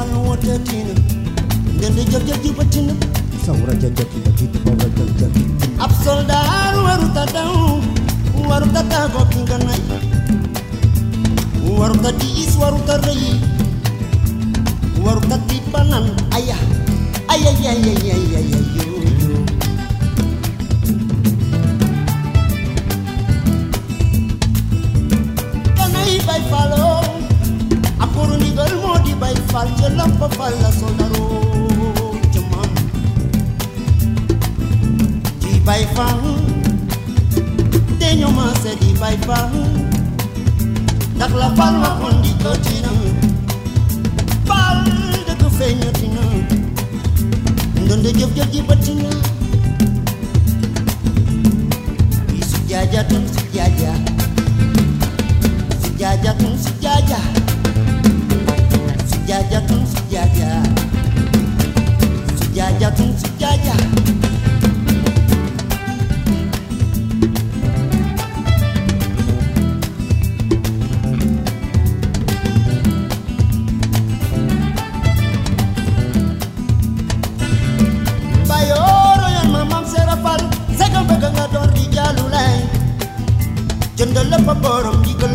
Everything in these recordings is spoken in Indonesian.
man wata tina dan da jab jab juba tina saura jab jab juba tina saura jab jab absol dar waru tata waru tata go waru tati waru tarai. Waru tati panan ayah ayah ayah ayah ayah ayah. Di bay fal ca lampa fal la soldaroo ca maam di bay fal te ñoo ma se di bay fal ndax la fal waxoon di ko tina fal dëgg feeñati na ndonde jëf jëf ji bëtti na yi su jaajatun su jaaja su jaajatun su jaaja bayooro yan ma mam seera fal segam bëgg nga doon di jaalu lay jëndal la fa borom ndigal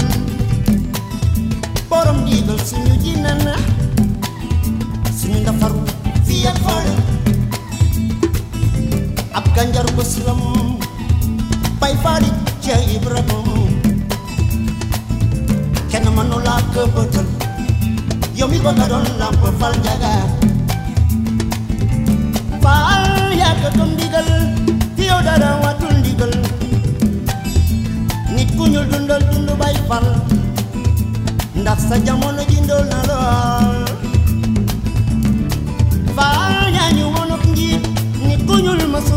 borom ndigal suñu jinne na suñu ndafaru ak fële ab ganjar ko silam bay faali ca ibrahima kenn mënu laa këbëtal yow mi bëgg doon lamp fal njagaar faal yàgg gëm ndigal fi yow dara watul ndigal nit ku ñuul dundal dund bay fal ndax sa jamono ji na lool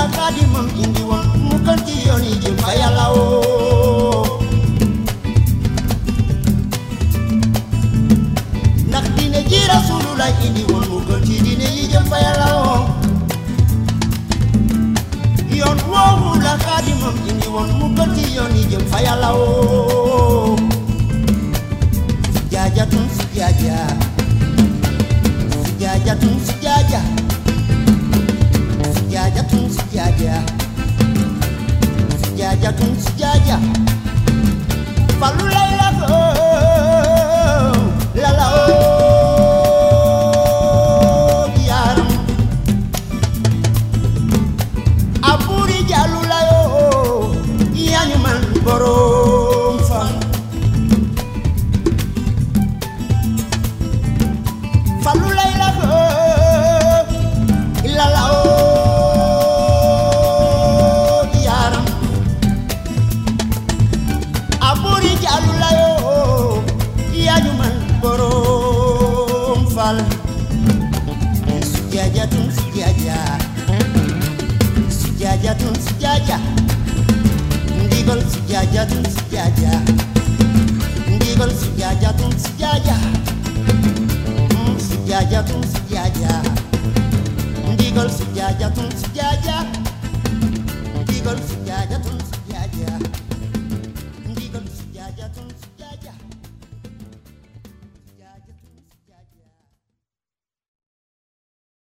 la xaadimam indi woon mu gën ci yoon yi jëm fa yàlla woo ndax diine ji rasulullah indi woon mu gën ci diine yi jëm fa yàlla woo yoon woowu la xaadimam indi woon mu gën ci yoon yi jëm fa yàlla woo su jaajatun su jaaja su sijaya sijaya tun sijaya su jaajatun su jaaja sujajatun sujaja ndigal sujajatun sujaja ndigal sujajatun sujaja Mm, sujajatun sujaja ndigal sujajatun sujaja ndigal sujajatun sujaja